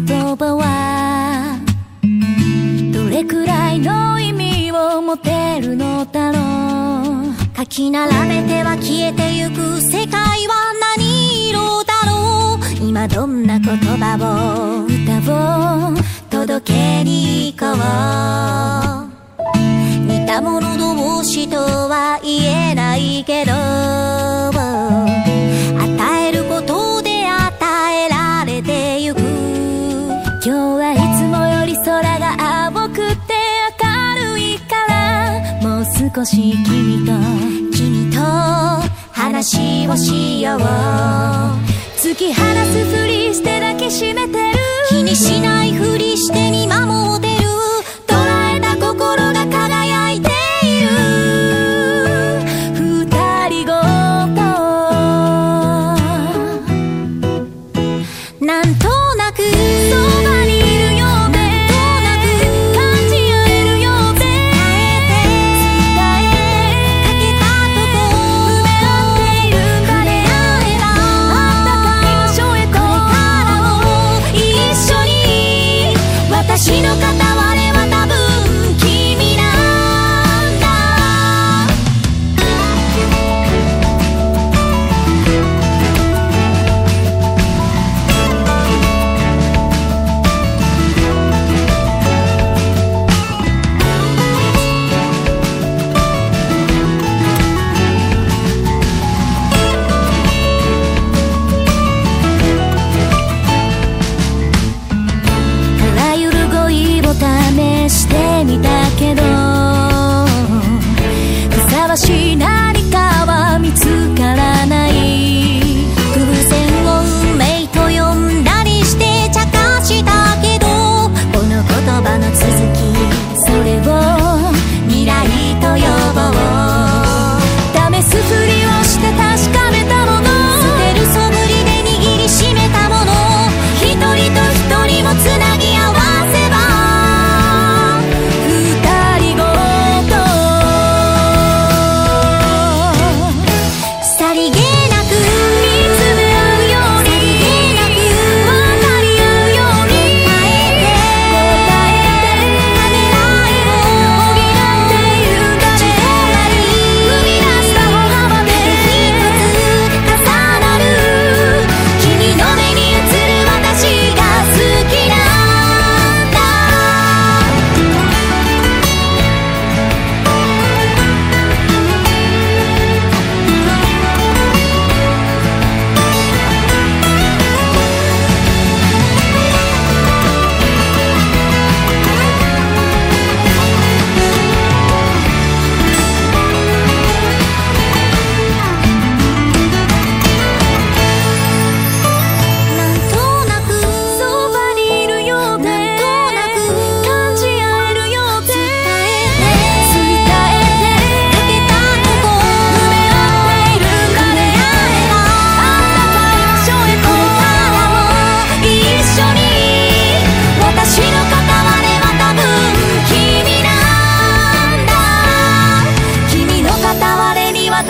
言葉はどれくらいの意味を持てるのだろう書き並べては消えてゆく世界は何色だろう。今どんな言葉を歌を届けに行こう。少し君と君と話をしよう。突き放すふりしてだけし試してみたけどふさわしいなら